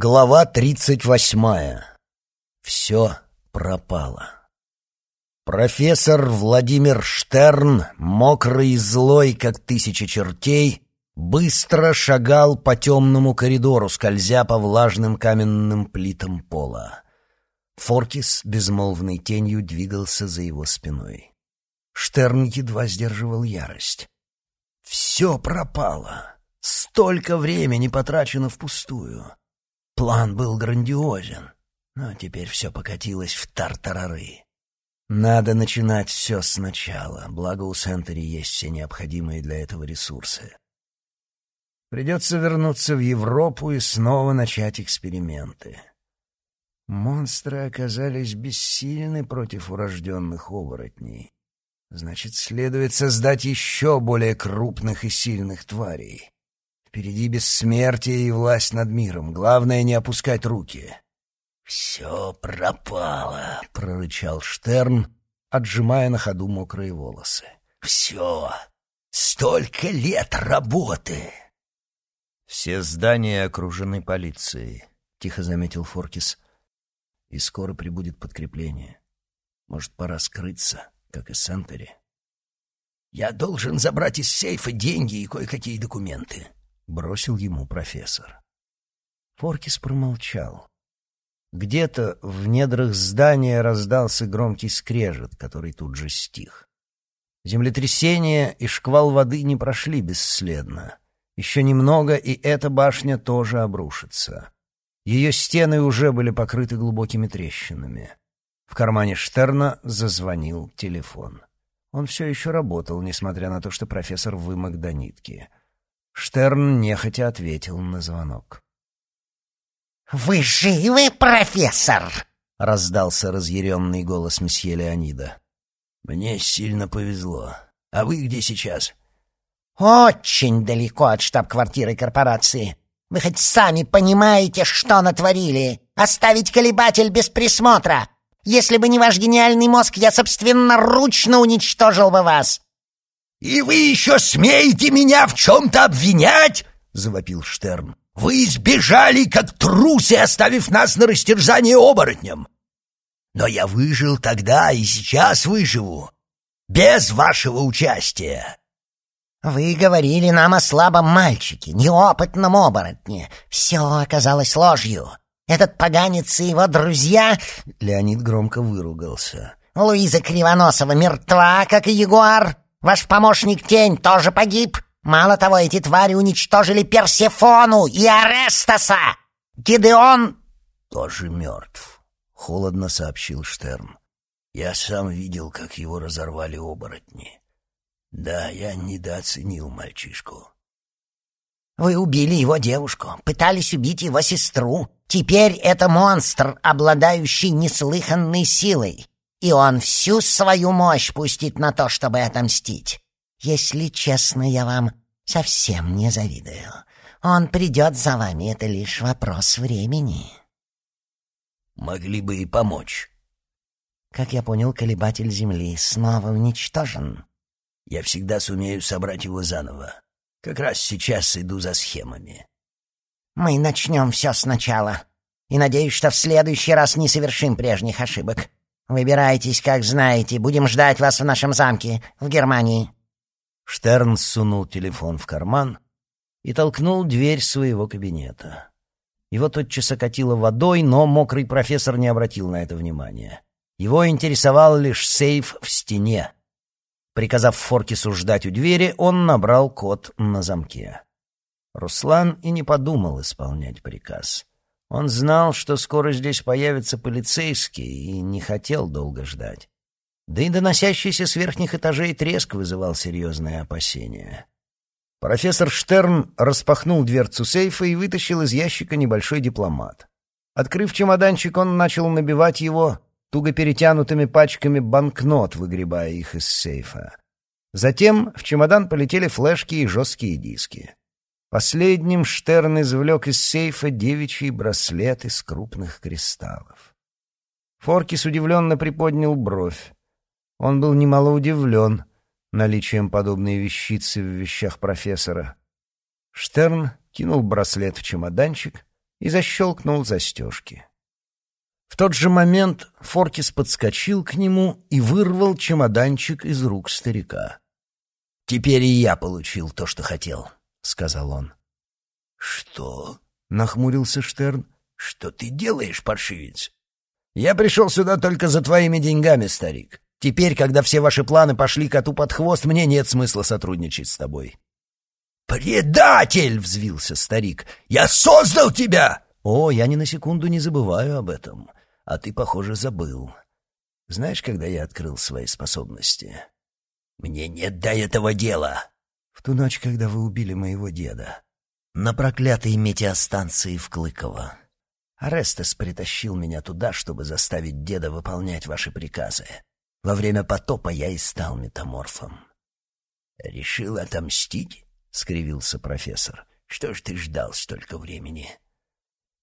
Глава тридцать восьмая. Все пропало. Профессор Владимир Штерн, мокрый и злой, как тысяча чертей, быстро шагал по темному коридору, скользя по влажным каменным плитам пола. Форкис безмолвной тенью двигался за его спиной. Штерн едва сдерживал ярость. Все пропало. Столько времени потрачено впустую. План был грандиозен, но теперь все покатилось в тартарары. Надо начинать все сначала, благо у Сентери есть все необходимые для этого ресурсы. Придется вернуться в Европу и снова начать эксперименты. Монстры оказались бессильны против урожденных оборотней. Значит, следует создать еще более крупных и сильных тварей. Впереди бессмертие и власть над миром. Главное — не опускать руки. «Все пропало», — прорычал Штерн, отжимая на ходу мокрые волосы. «Все! Столько лет работы!» «Все здания окружены полицией», — тихо заметил Форкис. «И скоро прибудет подкрепление. Может, пора скрыться, как и Сентери?» «Я должен забрать из сейфа деньги и кое-какие документы», бросил ему профессор. Форкис промолчал. Где-то в недрах здания раздался громкий скрежет, который тут же стих. Землетрясение и шквал воды не прошли бесследно. Еще немного, и эта башня тоже обрушится. Ее стены уже были покрыты глубокими трещинами. В кармане Штерна зазвонил телефон. Он все еще работал, несмотря на то, что профессор вымок до нитки. Штерн нехотя ответил на звонок. «Вы живы, профессор?» — раздался разъяренный голос месье Леонида. «Мне сильно повезло. А вы где сейчас?» «Очень далеко от штаб-квартиры корпорации. Вы хоть сами понимаете, что натворили? Оставить колебатель без присмотра. Если бы не ваш гениальный мозг, я собственноручно уничтожил бы вас. «И вы еще смеете меня в чем-то обвинять?» — завопил Штерн. «Вы сбежали, как трусы, оставив нас на растерзание оборотням. Но я выжил тогда и сейчас выживу, без вашего участия». «Вы говорили нам о слабом мальчике, неопытном оборотне. Все оказалось ложью. Этот поганец и его друзья...» Леонид громко выругался. «Луиза Кривоносова мертва, как и Ягуар. Ваш помощник Тень тоже погиб. Мало того, эти твари уничтожили Персефону и Арестаса. Гидеон тоже мертв, холодно сообщил Штерн. Я сам видел, как его разорвали оборотни. Да, я недооценил мальчишку. Вы убили его девушку, пытались убить его сестру. Теперь это монстр, обладающий неслыханной силой и он всю свою мощь пустит на то, чтобы отомстить. Если честно, я вам совсем не завидую. Он придет за вами, это лишь вопрос времени. Могли бы и помочь. Как я понял, колебатель Земли снова уничтожен. Я всегда сумею собрать его заново. Как раз сейчас иду за схемами. Мы начнем все сначала. И надеюсь, что в следующий раз не совершим прежних ошибок. Выбирайтесь, как знаете. Будем ждать вас в нашем замке, в Германии». Штерн сунул телефон в карман и толкнул дверь своего кабинета. Его тотчас окатило водой, но мокрый профессор не обратил на это внимания. Его интересовал лишь сейф в стене. Приказав Форкису ждать у двери, он набрал код на замке. Руслан и не подумал исполнять приказ. Он знал, что скоро здесь появятся полицейские, и не хотел долго ждать. Да и доносящийся с верхних этажей треск вызывал серьезные опасения. Профессор Штерн распахнул дверцу сейфа и вытащил из ящика небольшой дипломат. Открыв чемоданчик, он начал набивать его туго перетянутыми пачками банкнот, выгребая их из сейфа. Затем в чемодан полетели флешки и жесткие диски. Последним Штерн извлек из сейфа девичий браслет из крупных кристаллов. Форкис удивленно приподнял бровь. Он был немало удивлен наличием подобной вещицы в вещах профессора. Штерн кинул браслет в чемоданчик и защелкнул застежки. В тот же момент Форкис подскочил к нему и вырвал чемоданчик из рук старика. «Теперь и я получил то, что хотел», — сказал он. «Что?» — нахмурился Штерн. «Что ты делаешь, паршивец?» «Я пришел сюда только за твоими деньгами, старик. Теперь, когда все ваши планы пошли коту под хвост, мне нет смысла сотрудничать с тобой». «Предатель!» — взвился старик. «Я создал тебя!» «О, я ни на секунду не забываю об этом. А ты, похоже, забыл. Знаешь, когда я открыл свои способности?» «Мне нет до этого дела». «В ту ночь, когда вы убили моего деда. На проклятой метеостанции в Клыково. Арестес притащил меня туда, чтобы заставить деда выполнять ваши приказы. Во время потопа я и стал метаморфом. «Решил отомстить?» — скривился профессор. «Что ж ты ждал столько времени?»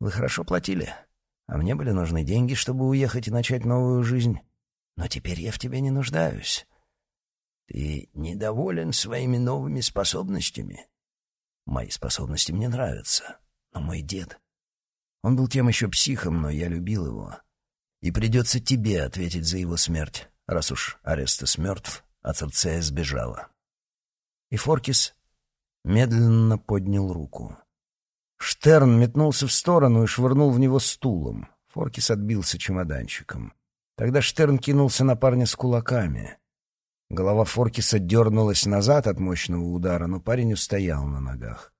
«Вы хорошо платили, а мне были нужны деньги, чтобы уехать и начать новую жизнь. Но теперь я в тебе не нуждаюсь». «Ты недоволен своими новыми способностями?» «Мои способности мне нравятся, но мой дед...» Он был тем еще психом, но я любил его. И придется тебе ответить за его смерть, раз уж Арестес мертв, а Церцея сбежала. И Форкис медленно поднял руку. Штерн метнулся в сторону и швырнул в него стулом. Форкис отбился чемоданчиком. Тогда Штерн кинулся на парня с кулаками. Голова Форкиса дернулась назад от мощного удара, но парень устоял на ногах.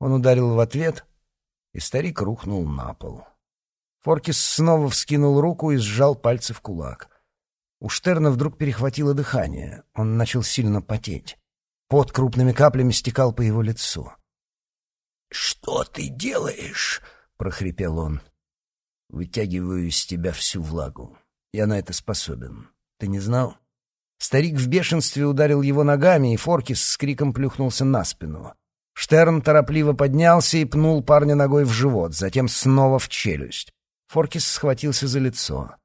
Он ударил в ответ, и старик рухнул на пол. Форкис снова вскинул руку и сжал пальцы в кулак. У Штерна вдруг перехватило дыхание. Он начал сильно потеть. Пот крупными каплями стекал по его лицу. «Что ты делаешь?» — прохрипел он. «Вытягиваю из тебя всю влагу. Я на это способен. Ты не знал?» Старик в бешенстве ударил его ногами, и Форкис с криком плюхнулся на спину. Штерн торопливо поднялся и пнул парня ногой в живот, затем снова в челюсть. Форкис схватился за лицо.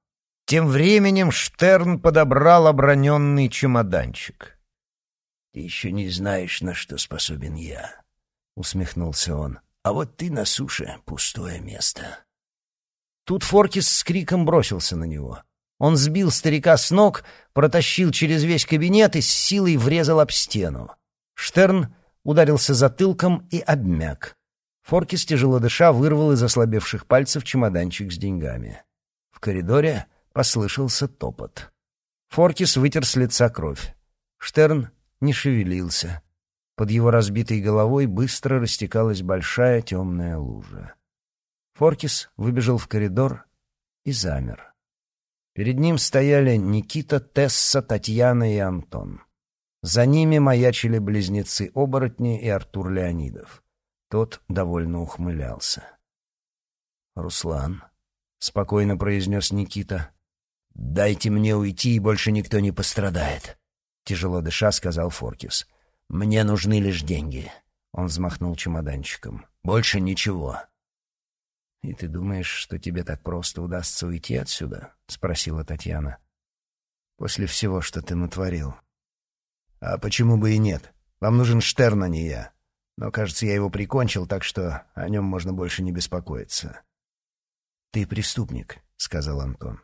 Тем временем Штерн подобрал оброненный чемоданчик. «Ты еще не знаешь, на что способен я», — усмехнулся он. «А вот ты на суше — пустое место». Тут Форкис с криком бросился на него. Он сбил старика с ног, протащил через весь кабинет и с силой врезал об стену. Штерн ударился затылком и обмяк. Форкис, тяжело дыша, вырвал из ослабевших пальцев чемоданчик с деньгами. В коридоре послышался топот. Форкис вытер с лица кровь. Штерн не шевелился. Под его разбитой головой быстро растекалась большая темная лужа. Форкис выбежал в коридор и замер. Перед ним стояли Никита, Тесса, Татьяна и Антон. За ними маячили близнецы-оборотни и Артур Леонидов. Тот довольно ухмылялся. «Руслан», — спокойно произнес Никита, — «дайте мне уйти, и больше никто не пострадает», — тяжело дыша сказал Форкис. «Мне нужны лишь деньги», — он взмахнул чемоданчиком. «Больше ничего». «И ты думаешь, что тебе так просто удастся уйти отсюда?» — спросила Татьяна. «После всего, что ты натворил». «А почему бы и нет? Вам нужен Штерн, а не я. Но, кажется, я его прикончил, так что о нем можно больше не беспокоиться. «Ты преступник», — сказал Антон.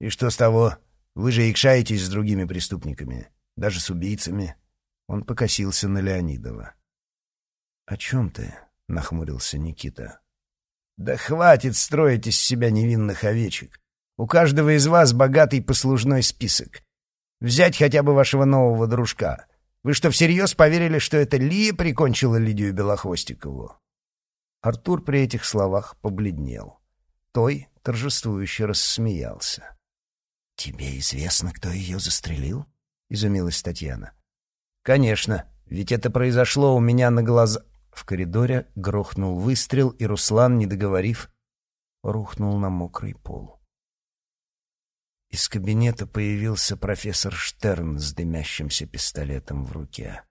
«И что с того? Вы же икшаетесь с другими преступниками, даже с убийцами». Он покосился на Леонидова. «О чем ты?» — нахмурился Никита. «Да хватит строить из себя невинных овечек. У каждого из вас богатый послужной список. Взять хотя бы вашего нового дружка. Вы что, всерьез поверили, что это Лия прикончила Лидию Белохвостикову?» Артур при этих словах побледнел. Той торжествующе рассмеялся. «Тебе известно, кто ее застрелил?» — изумилась Татьяна. «Конечно, ведь это произошло у меня на глаза...» В коридоре грохнул выстрел, и Руслан, не договорив, рухнул на мокрый пол. Из кабинета появился профессор Штерн с дымящимся пистолетом в руке.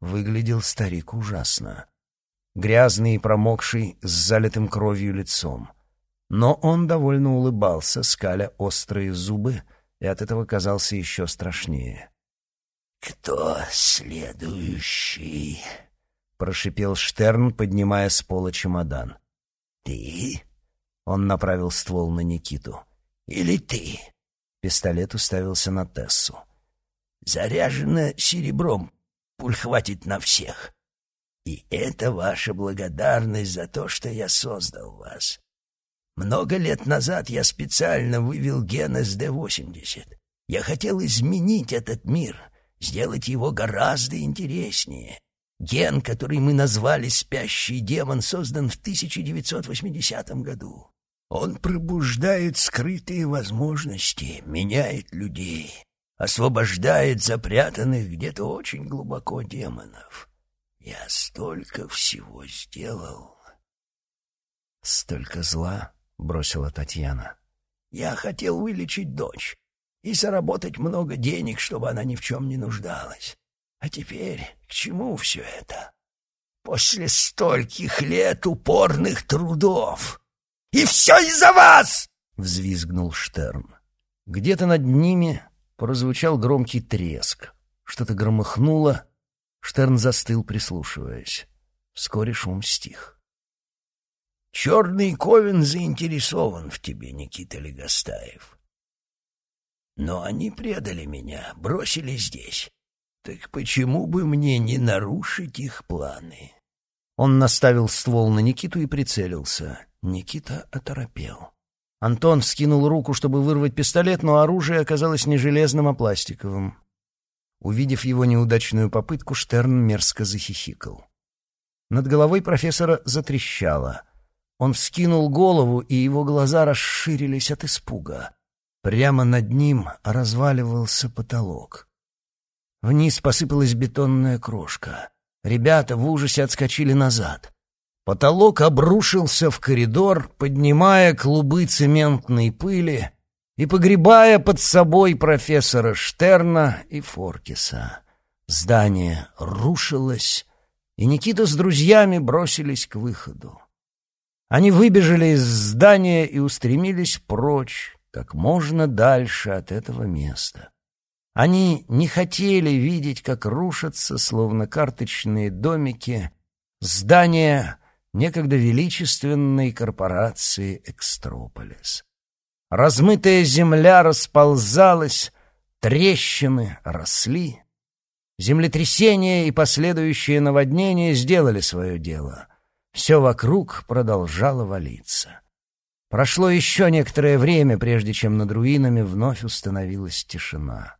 Выглядел старик ужасно. Грязный и промокший, с залитым кровью лицом. Но он довольно улыбался, скаля острые зубы, и от этого казался еще страшнее. «Кто следующий?» — прошипел Штерн, поднимая с пола чемодан. Ты? Он направил ствол на Никиту. Или ты? Пистолет уставился на Тессу. Заряжено серебром. Пуль хватит на всех. И это ваша благодарность за то, что я создал вас. Много лет назад я специально вывел ген СД-80. Я хотел изменить этот мир, сделать его гораздо интереснее. Ген, который мы назвали «Спящий демон», создан в 1980 году. Он пробуждает скрытые возможности, меняет людей, освобождает запрятанных где-то очень глубоко демонов. Я столько всего сделал. Столько зла, бросила Татьяна. Я хотел вылечить дочь и заработать много денег, чтобы она ни в чем не нуждалась. А теперь к чему все это? После стольких лет упорных трудов. И все из-за вас! Взвизгнул Штерн. Где-то над ними прозвучал громкий треск. Что-то громыхнуло. Штерн застыл, прислушиваясь. Вскоре шум стих. Черный Ковен заинтересован в тебе, Никита Легостаев. Но они предали меня, бросили здесь. Так почему бы мне не нарушить их планы? Он наставил ствол на Никиту и прицелился. Никита оторопел. Антон вскинул руку, чтобы вырвать пистолет, но оружие оказалось не железным, а пластиковым. Увидев его неудачную попытку, Штерн мерзко захихикал. Над головой профессора затрещало. Он вскинул голову, и его глаза расширились от испуга. Прямо над ним разваливался потолок. Вниз посыпалась бетонная крошка. Ребята в ужасе отскочили назад. Потолок обрушился в коридор, поднимая клубы цементной пыли и погребая под собой профессора Штерна и Форкиса. Здание рушилось, и Никита с друзьями бросились к выходу. Они выбежали из здания и устремились прочь, как можно дальше от этого места. Они не хотели видеть, как рушатся, словно карточные домики, здания некогда величественной корпорации «Экстрополис». Размытая земля расползалась, трещины росли. Землетрясение и последующее наводнение сделали свое дело. Все вокруг продолжало валиться. Прошло еще некоторое время, прежде чем над руинами вновь установилась тишина.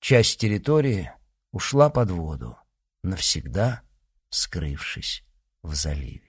Часть территории ушла под воду, навсегда скрывшись в заливе.